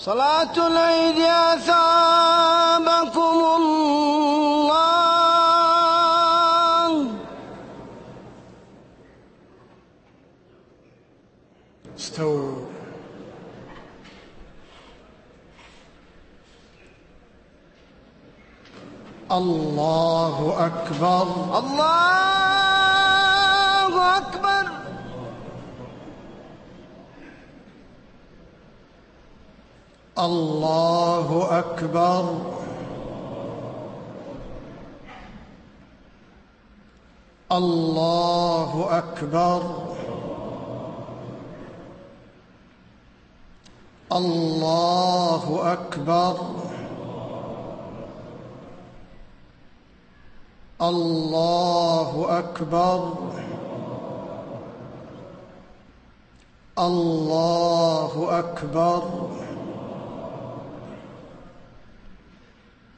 صلاة العيد أثابكم الله استووا. الله أكبر. الله الله أكبر. الله أكبر. الله أكبر. الله أكبر. الله أكبر. الله أكبر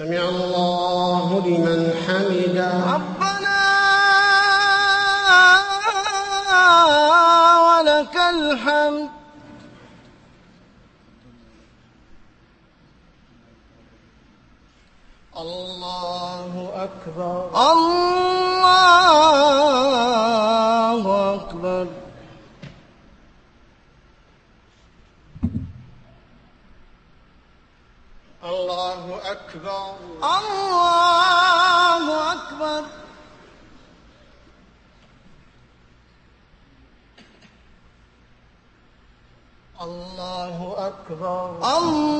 سمع الله لمن حمده. ربنا ولك الحمد. الله أكبر. الله أكبر الله أكبر الله أكبر الله أكبر الله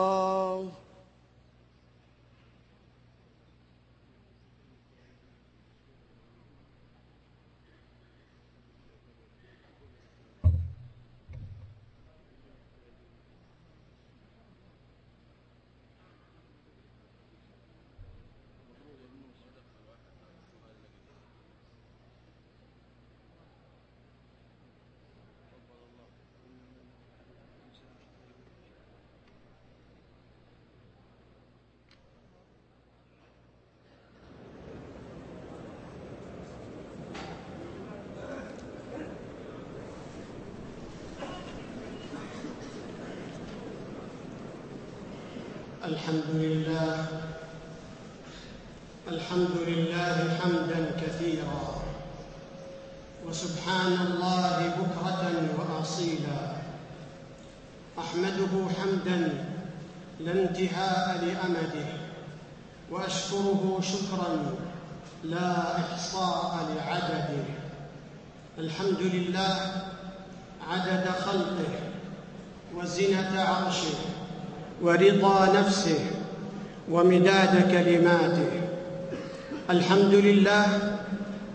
الحمد لله. الحمد لله حمدا كثيرا. وسبحان الله بكرة وأصيلا. أحمده حمدا لا انتهاء لأمده. وأشكره شكرا لا إحصاء لعدده. الحمد لله عدد خلقه وزنه عرشه. ورضا نفسه ومداد كلماته. الحمد لله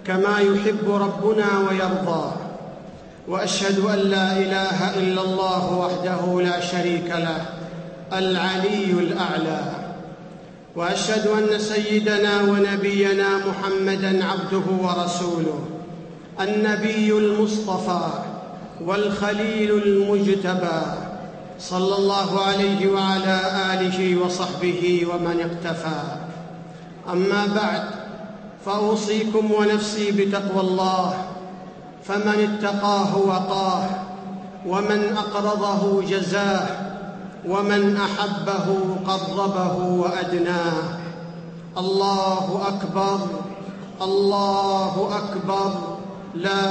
كما يحب ربنا ويرضى وأشهد أن لا إله إلا الله وحده لا شريك له العلي الأعلى. وأشهد أن سيدنا ونبينا محمدا عبده ورسوله النبي المصطفى والخليل المجتبى. صلى الله عليه وعلى آله وصحبه ومن اقتفى. أما بعد فأوصيكم ونفسي بتقوى الله فمن اتقاه وقاه ومن أقرضه جزاه ومن أحبه قربه وأدناه. الله أكبر الله أكبر لا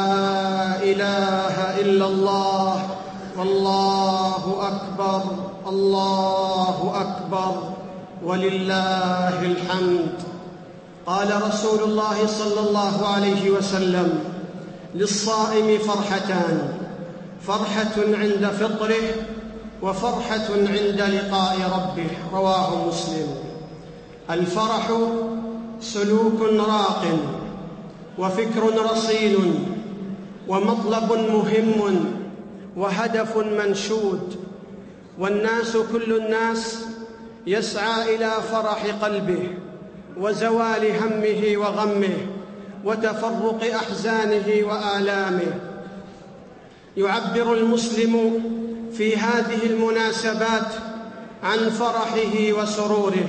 إله إلا الله والله أكبر الله أكبر ولله الحمد. قال رسول الله صلى الله عليه وسلم للصائم فرحتان فرحة عند فطره وفرحة عند لقاء ربه رواه مسلم. الفرح سلوك راق وفكر رصين ومطلب مهم وهدف منشود. والناس كل الناس يسعى إلى فرح قلبه وزوال همه وغمه وتفرق أحزانه وآلامه. يعبر المسلم في هذه المناسبات عن فرحه وسروره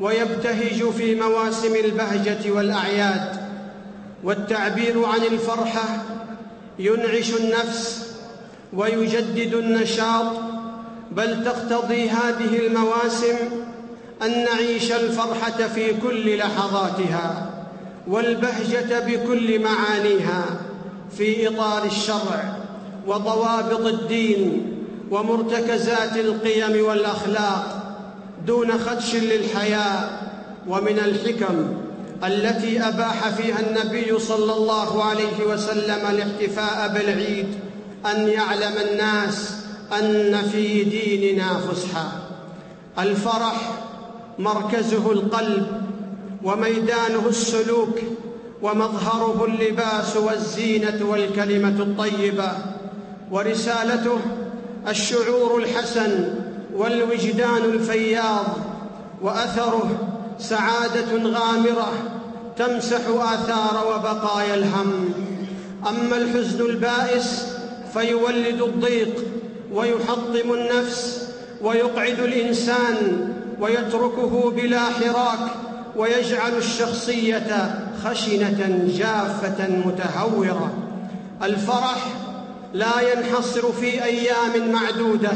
ويبتهج في مواسم البهجة والأعياد. والتعبير عن الفرحة ينعش النفس ويجدد النشاط بل تقتضي هذه المواسم أن نعيش الفرحة في كل لحظاتها والبهجة بكل معانيها في إطار الشرع وضوابط الدين ومرتكزات القيم والأخلاق دون خدش للحياة ومن الحكم التي أباح فيها النبي صلى الله عليه وسلم الاحتفاء بالعيد. أن يعلم الناس أن في ديننا فسحة. الفرح مركزه القلب وميدانه السلوك ومظهره اللباس والزينة والكلمة الطيبة ورسالته الشعور الحسن والوجدان الفياض وأثره سعادة غامرة تمسح آثار وبقايا الهم. أما الحزن البائس فيولد الضيق ويحطم النفس ويقعد الإنسان ويتركه بلا حراك ويجعل الشخصية خشنة جافة متهورة. الفرح لا ينحصر في أيام معدودة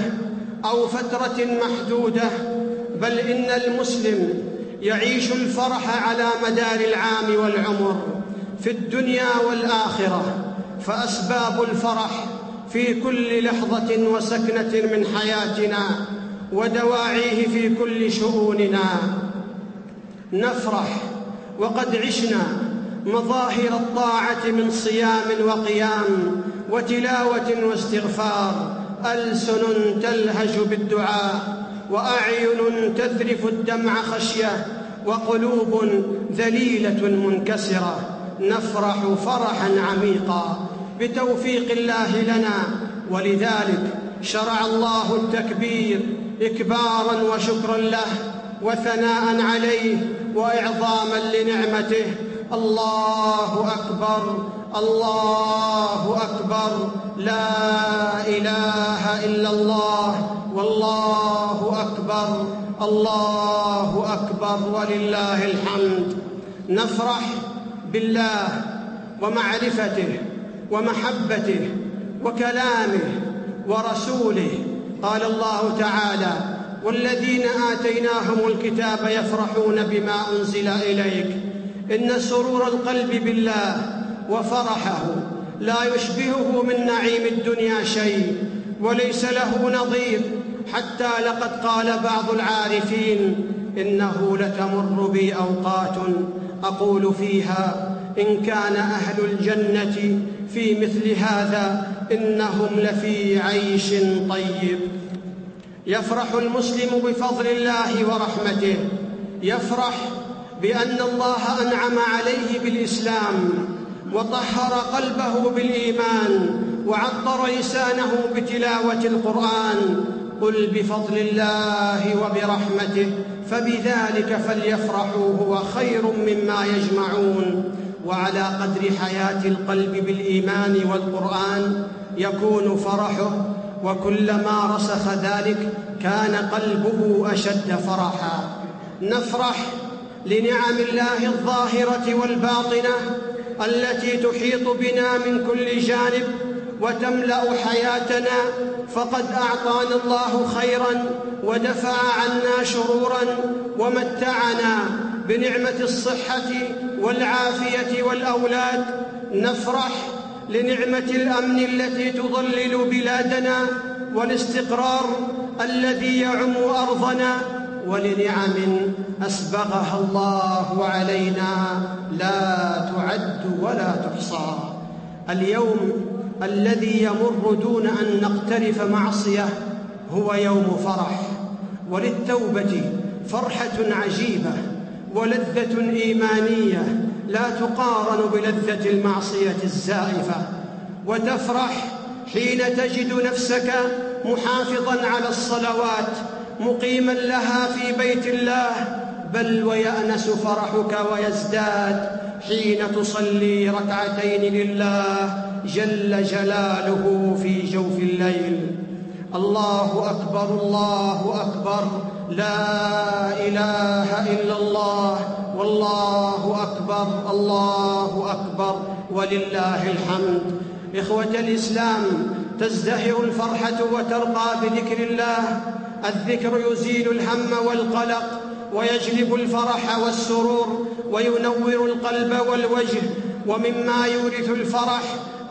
أو فترة محدودة بل إن المسلم يعيش الفرح على مدار العام والعمر في الدنيا والآخرة فأسباب الفرح في كل لحظة وسكنة من حياتنا ودواعيه في كل شؤوننا. نفرح وقد عشنا مظاهر الطاعة من صيام وقيام وتلاوة واستغفار. ألسن تلهج بالدعاء وأعين تذرف الدمع خشية وقلوب ذليلة منكسرة. نفرح فرحا عميقا بتوفيق الله لنا ولذلك شرع الله التكبير إكبارا وشكرا له وثناء عليه وإعظاما لنعمته. الله أكبر الله أكبر لا إله إلا الله والله أكبر الله أكبر ولله الحمد. نفرح بالله ومعرفته. ومحبته وكلامه ورسوله. قال الله تعالى والذين آتيناهم الكتاب يفرحون بما أنزل إليك. إن سرور القلب بالله وفرحه لا يشبهه من نعيم الدنيا شيء وليس له نظير. حتى لقد قال بعض العارفين إنه لتمر بي أوقات أقول فيها إن كان أهل الجنة في مثل هذا إنهم لفي عيش طيب. يفرح المسلم بفضل الله ورحمته. يفرح بأن الله أنعم عليه بالإسلام وطهر قلبه بالإيمان وعطر لسانه بتلاوة القرآن. قل بفضل الله وبرحمته فبذلك فليفرحوا هو خير مما يجمعون. وعلى قدر حياة القلب بالإيمان والقرآن يكون فرحه وكلما رسخ ذلك كان قلبه أشد فرحا. نفرح لنعم الله الظاهرة والباطنة التي تحيط بنا من كل جانب وتملأ حياتنا. فقد أعطانا الله خيرا ودفع عنا شرورا ومتعنا بنعمة الصحة والعافية والأولاد نفرح لنعمة الأمن التي تظلل بلادنا والاستقرار الذي يعم أرضنا ولنعم أسبغها الله علينا. لا تعد ولا تحصى. اليوم الذي يمر دون أن نقترف معصية هو يوم فرح وللتوبة فرحة عجيبة. ولذة إيمانية لا تقارن بلذة المعصية الزائفة. وتفرح حين تجد نفسك محافظا على الصلوات مقيما لها في بيت الله. بل ويأنس فرحك ويزداد حين تصلي ركعتين لله جل جلاله في جوف الليل. الله أكبر الله أكبر. لا إله إلا الله والله أكبر الله أكبر ولله الحمد. إخوة الإسلام تزدهر الفرحة وترقى بذكر الله. الذكر يزيل الهم والقلق ويجلب الفرح والسرور وينور القلب والوجه. ومما يورث الفرح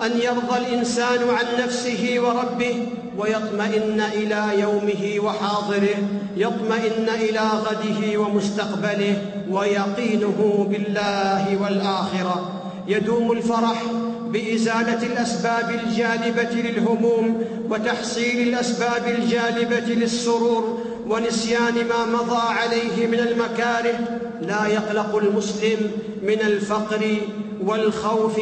أن يرضى الإنسان عن نفسه وربه. ويطمئن إلى يومه وحاضره يطمئن إلى غده ومستقبله ويقينه بالله والآخرة. يدوم الفرح بإزالة الأسباب الجالبة للهموم وتحصيل الأسباب الجالبة للسرور ونسيان ما مضى عليه من المكاره. لا يقلق المسلم من الفقر والخوف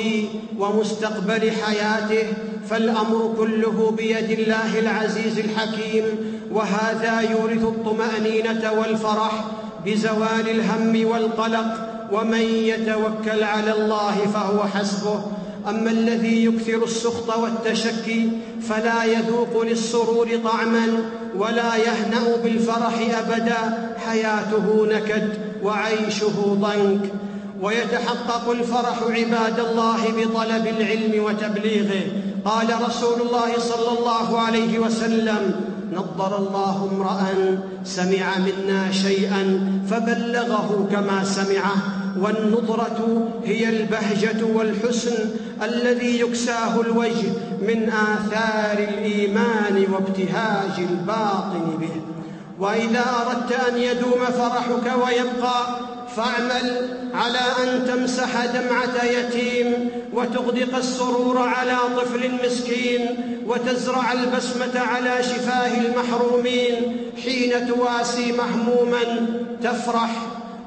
ومستقبل حياته فالأمر كله بيد الله العزيز الحكيم وهذا يورث الطمأنينة والفرح بزوال الهم والقلق ومن يتوكل على الله فهو حسبه. أما الذي يكثر السخط والتشكي فلا يذوق للسرور طعما ولا يهنأ بالفرح أبدا حياته نكد وعيشه ضنك. ويتحقق الفرح عباد الله بطلب العلم وتبليغه. قال رسول الله صلى الله عليه وسلم نضر الله امرأ سمع منا شيئا فبلغه كما سمعه والنضرة هي البهجة والحسن الذي يكساه الوجه من آثار الإيمان وابتهاج الباطن به. وإذا أردت أن يدوم فرحك ويبقى فاعمل على أن تمسح دمعة يتيم وتغدق السرور على طفل مسكين وتزرع البسمة على شفاه المحرومين حين تواسي مهموما تفرح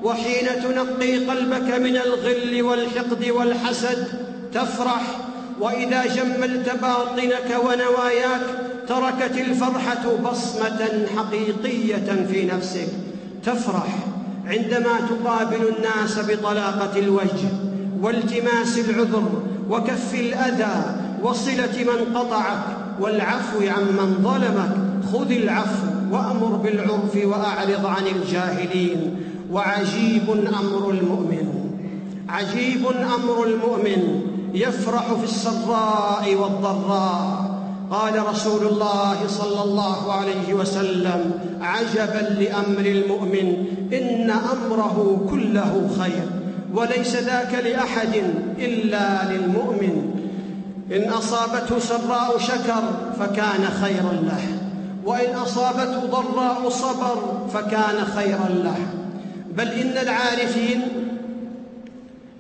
وحين تنقي قلبك من الغل والحقد والحسد تفرح وإذا جملت باطنك ونواياك تركت الفرحة بصمة حقيقية في نفسك تفرح عندما تقابل الناس بطلاقة الوجه والتماس العذر وكف الأذى وصلة من قطعك والعفو عمن ظلمك خذ العفو وأمر بالعرف وأعرض عن الجاهلين. وعجيب أمر المؤمن عجيب أمر المؤمن يفرح في السراء والضراء. قال رسول الله صلى الله عليه وسلم عجبا لأمر المؤمن إن أمره كله خير وليس ذاك لأحد إلا للمؤمن. إن أصابته سراء شكر فكان خيرا له وإن أصابته ضراء صبر فكان خيرا له. بل إن العارفين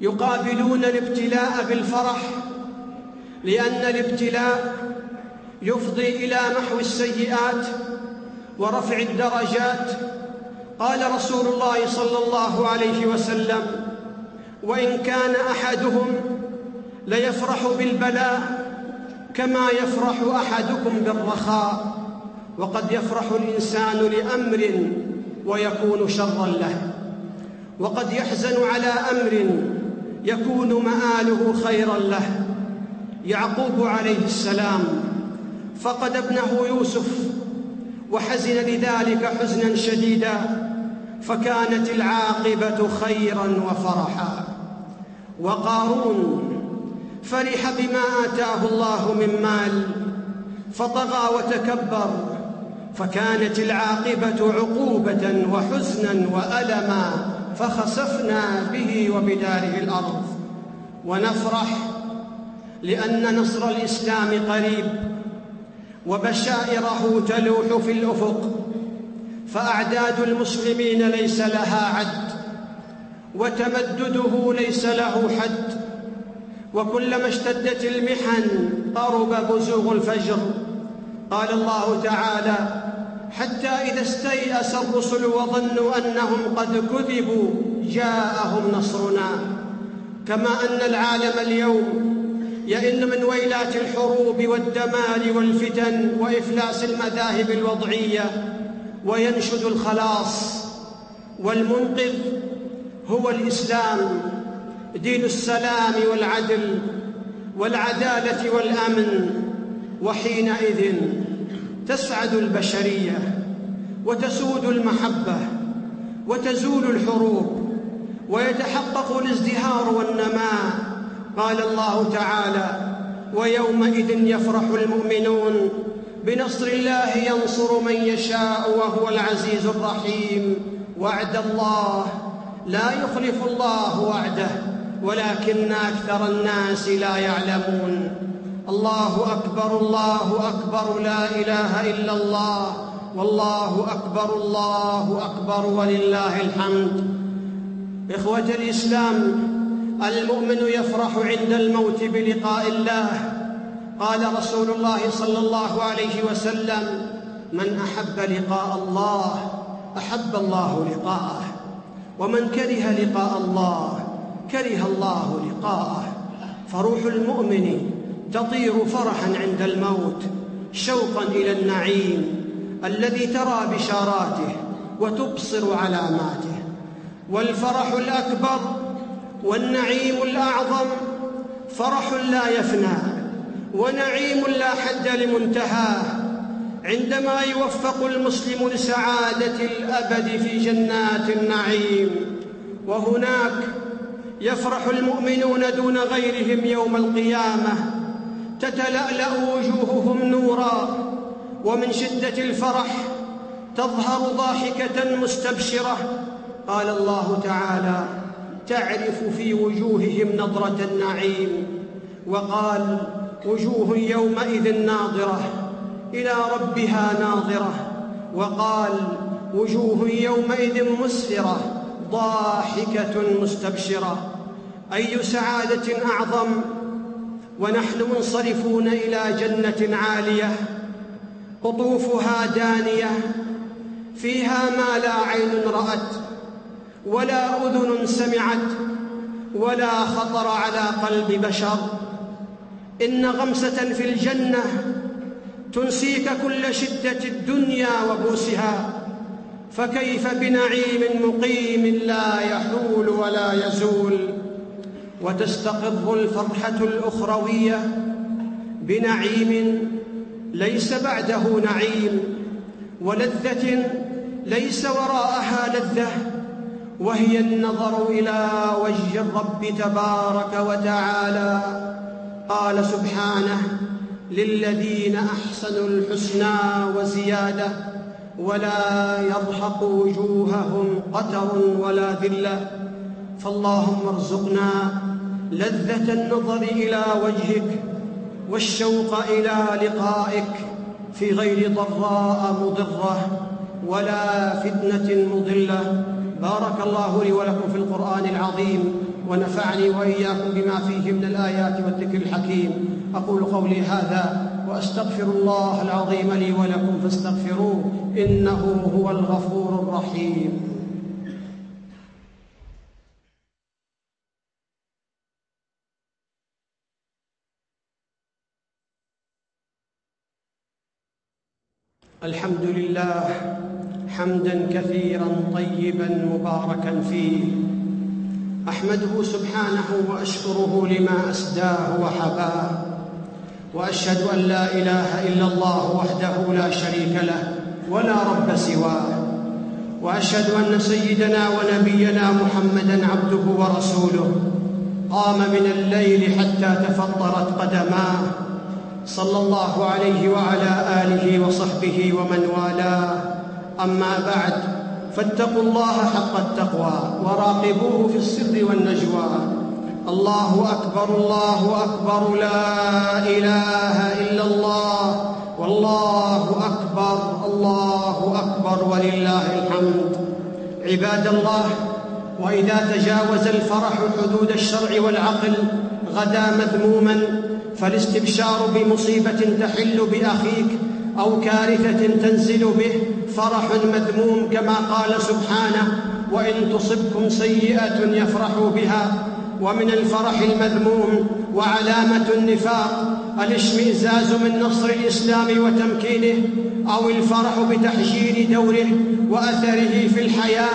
يقابلون الابتلاء بالفرح لأن الابتلاء يفضي إلى محو السيئات ورفع الدرجات. قال رسول الله صلى الله عليه وسلم وإن كان أحدهم ليفرح بالبلاء كما يفرح أحدكم بالرخاء وقد يفرح الإنسان لأمر ويكون شرا له وقد يحزن على أمر يكون مآله خيرا له. يعقوب عليه السلام فقد ابنه يوسف وحزن لذلك حزنا شديدا فكانت العاقبة خيرا وفرحا. وقارون فرح بما آتاه الله من مال فطغى وتكبر فكانت العاقبة عقوبة وحزنا وألما فخسفنا به وبداره الأرض. ونفرح لأن نصر الإسلام قريب وبشائره تلوح في الأفق فأعداد المسلمين ليس لها عد وتمدده ليس له حد وكلما اشتدت المحن قرب بزوغ الفجر. قال الله تعالى حتى إذا استيأس الرسل وظنوا أنهم قد كذبوا جاءهم نصرنا. كما أن العالم اليوم يئن من ويلات الحروب والدمار والفتن وإفلاس المذاهب الوضعية وينشد الخلاص والمنقذ هو الإسلام دين السلام والعدل والعدالة والأمن. وحينئذ تسعد البشرية وتسود المحبة وتزول الحروب ويتحقق الازدهار والنماء قال الله تعالى ويومئذ يفرح المؤمنون بنصر الله ينصر من يشاء وهو العزيز الرحيم. وعد الله لا يخلف الله وعده ولكن أكثر الناس لا يعلمون. الله أكبر الله أكبر لا إله إلا الله. والله أكبر الله أكبر ولله الحمد. إخوة الإسلام المؤمن يفرح عند الموت بلقاء الله. قال رسول الله صلى الله عليه وسلم من أحب لقاء الله أحب الله لقاءه. ومن كره لقاء الله كره الله لقاءه. فروح المؤمن تطير فرحا عند الموت شوقا إلى النعيم الذي ترى بشاراته وتبصر علاماته. والفرح الأكبر والنعيم الأعظم فرح لا يفنى ونعيم لا حد لمنتهاه عندما يوفق المسلم لسعادة الأبد في جنات النعيم وهناك يفرح المؤمنون دون غيرهم يوم القيامة. تتلألأ وجوههم نورا ومن شدة الفرح تظهر ضاحكة مستبشرة. قال الله تعالى تعرف في وجوههم نضره النعيم وقال وجوه يومئذ ناظرة إلى ربها ناظرة وقال وجوه يومئذ مسفرة ضاحكة مستبشرة أي سعادة أعظم ونحن منصرفون إلى جنة عالية قطوفها دانية فيها ما لا عين رأت ولا أذن سمعت ولا خطر على قلب بشر. إن غمسة في الجنة تنسيك كل شدة الدنيا وبوسها فكيف بنعيم مقيم لا يحول ولا يزول. وتستقر الفرحة الأخروية بنعيم ليس بعده نعيم ولذة ليس وراءها لذة. وهي النظر إلى وجه الرب تبارك وتعالى. قال سبحانه للذين أحسنوا الحسنى وزيادة ولا يرهق وجوههم قتر ولا ذلة. فاللهم ارزقنا لذة النظر إلى وجهك والشوق إلى لقائك في غير ضراء مضرة ولا فتنة مضلة. بارك الله لي ولكم في القرآن العظيم ونفعني وإياكم بما فيه من الآيات والذكر الحكيم. أقول قولي هذا وأستغفر الله العظيم لي ولكم فاستغفروه إنه هو الغفور الرحيم. الحمد لله حمدا كثيرا طيبا مباركا فيه. أحمده سبحانه وأشكره لما أسداه وحباه. وأشهد أن لا إله إلا الله وحده لا شريك له ولا رب سواه. وأشهد أن سيدنا ونبينا محمدا عبده ورسوله قام من الليل حتى تفطرت قدماه. صلى الله عليه وعلى آله وصحبه ومن والاه. أما بعد فاتقوا الله حق التقوى وراقبوه في السر والنجوى. الله أكبر الله أكبر لا إله إلا الله. والله أكبر الله أكبر ولله الحمد. عباد الله وإذا تجاوز الفرح حدود الشرع والعقل غدا مذموما فالاستبشار بمصيبة تحل بأخيك أو كارثة تنزل به فرح مذموم كما قال سبحانه وإن تصبكم سيئة يفرحوا بها. ومن الفرح المذموم وعلامة النفاق الاشمئزاز من نصر الإسلام وتمكينه أو الفرح بتحجير دوره وأثره في الحياة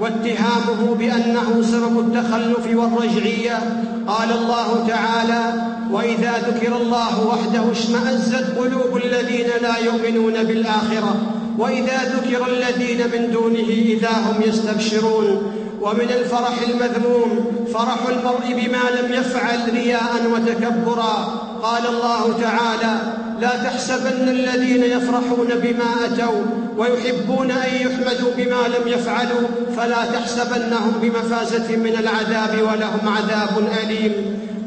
واتهامه بأنه سبب التخلف والرجعية. قال الله تعالى وإذا ذكر الله وحده اشمأزت قلوب الذين لا يؤمنون بالآخرة. وإذا ذكر الذين من دونه إذا هم يستبشرون. ومن الفرح المذموم فرح المرء بما لم يفعل رياء وتكبرا. قال الله تعالى لا تحسبن الذين يفرحون بما أتوا ويحبون أن يحمدوا بما لم يفعلوا. فلا تحسبنهم بمفازة من العذاب ولهم عذاب أليم.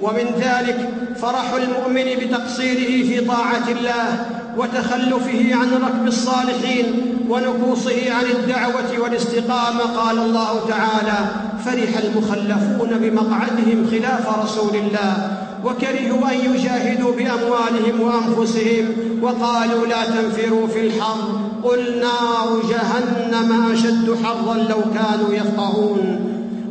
ومن ذلك فرح المؤمن بتقصيره في طاعة الله وتخلفه عن ركب الصالحين ونكوصه عن الدعوة والاستقامة. قال الله تعالى فرح المخلفون بمقعدهم خلاف رسول الله وكرهوا أن يجاهدوا بأموالهم وأنفسهم وقالوا لا تنفروا في الحر. قل نار جهنم أشد حرا لو كانوا يفقهون.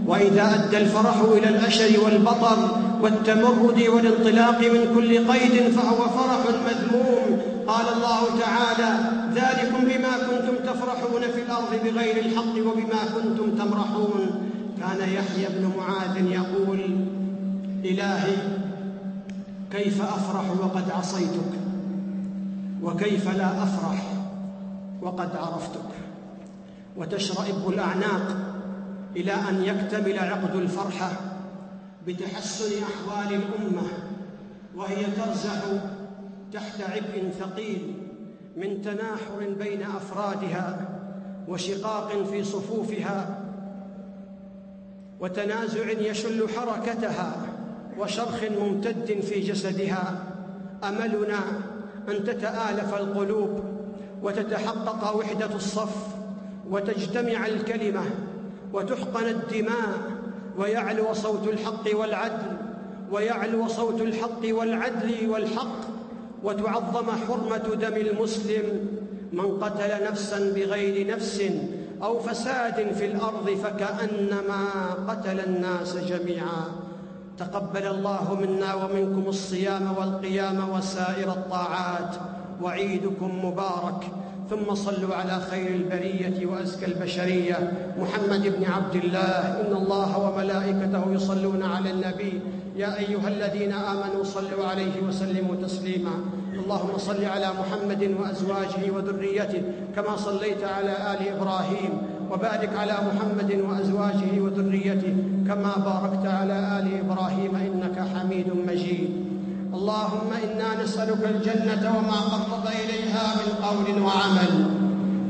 وإذا أدى الفرح إلى الأشر والبطر والتمرد والانطلاق من كل قيد فهو فرح مذموم. قال الله تعالى ذلكم بما كنتم تفرحون في الأرض بغير الحق وبما كنتم تمرحون. كان يحيى بن معاذ يقول إلهي كيف أفرح وقد عصيتك؟ وكيف لا أفرح وقد عرفتك؟ وتشرئب الأعناق إلى أن يكتمل عقد الفرحة. بتحسن أحوال الأمة وهي ترزح تحت عبء ثقيل من تناحر بين أفرادها وشقاق في صفوفها وتنازع يشل حركتها وشرخ ممتد في جسدها. أملنا أن تتآلف القلوب وتتحقق وحدة الصف وتجتمع الكلمة وتحقن الدماء ويعلو صوت الحق والعدل ويعلو صوت الحق والعدل والحق وتعظم حرمة دم المسلم من قتل نفسا بغير نفس أو فساد في الأرض فكأنما قتل الناس جميعا. تقبل الله منا ومنكم الصيام والقيام وسائر الطاعات. وعيدكم مبارك. ثم صلوا على خير البرية وأزكى البشرية. محمد بن عبد الله إن الله وملائكته يصلون على النبي. يا أيها الذين آمنوا صلوا عليه وسلموا تسليما. اللهم صل على محمد وأزواجه وذريته كما صليت على آل إبراهيم. وبارك على محمد وأزواجه وذريته كما باركت على آل إبراهيم إنك حميد مجيد. اللهم إنا نسألك الجنة وما قرب إليها من قول وعمل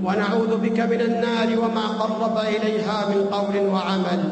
ونعوذ بك من النار وما قرب إليها من قول وعمل.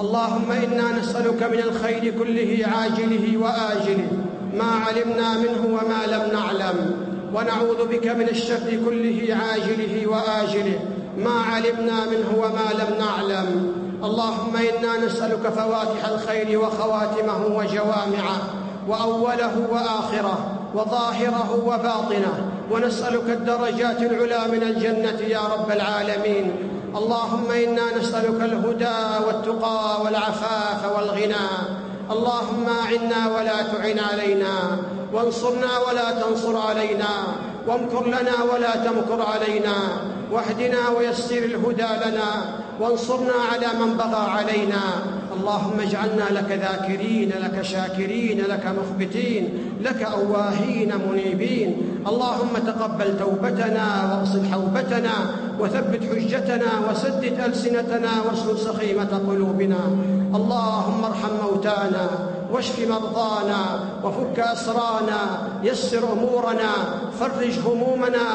اللهم إنا نسألك من الخير كله عاجله وآجله ما علمنا منه وما لم نعلم. ونعوذ بك من الشر كله عاجله وآجله ما علمنا منه وما لم نعلم. اللهم إنا نسألك فواتح الخير وخواتمه وجوامعه. وأوله وآخره وظاهره وباطنه. ونسألك الدرجات العلى من الجنة يا رب العالمين. اللهم إنا نسألك الهدى والتقى والعفاف والغنى. اللهم أعنا ولا تعن علينا. وانصرنا ولا تنصر علينا. وامكر لنا ولا تمكر علينا. واهدنا ويسر الهدى لنا وانصرنا على من بغى علينا. اللهم اجعلنا لك ذاكرين لك شاكرين لك مخبتين لك أواهين منيبين. اللهم تقبل توبتنا واغسل حوبتنا وثبت حجتنا وسدد ألسنتنا واسلل سخيمة قلوبنا. اللهم ارحم موتانا. واشف مرضانا وفك أسرانا يسر أمورنا فرج همومنا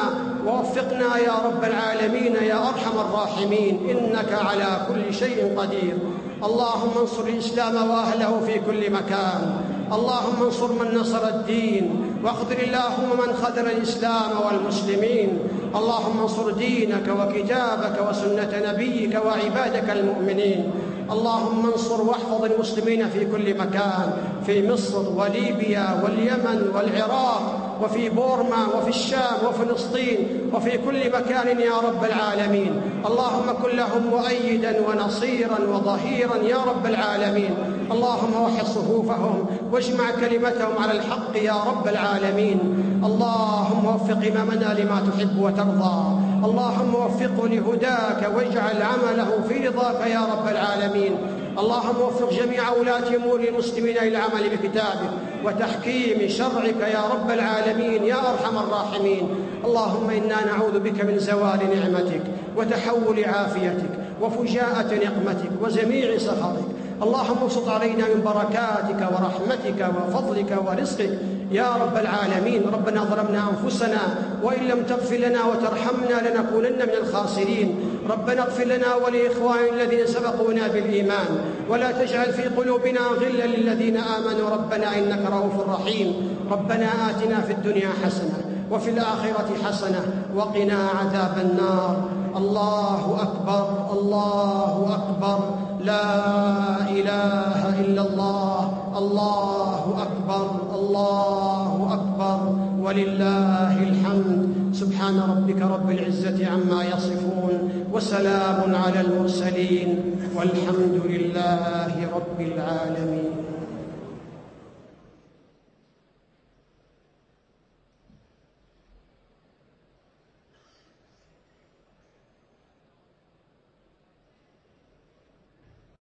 ووفقنا يا رب العالمين يا أرحم الراحمين إنك على كل شيء قدير. اللهم انصر الإسلام وأهله في كل مكان. اللهم انصر من نصر الدين. واخذل اللهم من خذل الإسلام والمسلمين. اللهم انصر دينك وكتابك وسنة نبيك وعبادك المؤمنين. اللهم انصر واحفظ المسلمين في كل مكان في مصر وليبيا واليمن والعراق وفي بورما وفي الشام وفلسطين وفي كل مكان يا رب العالمين. اللهم كن لهم مؤيدا ونصيرا وظهيرا يا رب العالمين. اللهم وحد صفوفهم واجمع كلمتهم على الحق يا رب العالمين. اللهم وفق إمامنا لما تحب وترضى. اللهم وفقه لهداك واجعل عمله في رضاك يا رب العالمين. اللهم وفق جميع ولاة أمور المسلمين إلى العمل بكتابك وتحكيم شرعك يا رب العالمين يا أرحم الراحمين. اللهم إنا نعوذ بك من زوال نعمتك وتحول عافيتك وفجاءة نقمتك وجميع سخطك. اللهم ابسط علينا من بركاتك ورحمتك وفضلك ورزقك يا رب العالمين ربنا ظلمنا أنفسنا وإن لم تغفر لنا وترحمنا لنكونن من الخاسرين. ربنا اغفر لنا ولإخواننا الذين سبقونا بالإيمان. ولا تجعل في قلوبنا غلا للذين آمنوا. ربنا إنك رؤوف رحيم. ربنا آتنا في الدنيا حسنة وفي الآخرة حسنة وقنا عذاب النار. الله أكبر الله أكبر. لا إله إلا الله. الله أكبر الله أكبر. ولله الحمد. سبحان ربك رب العزة عما يصفون وسلام على المرسلين والحمد لله رب العالمين.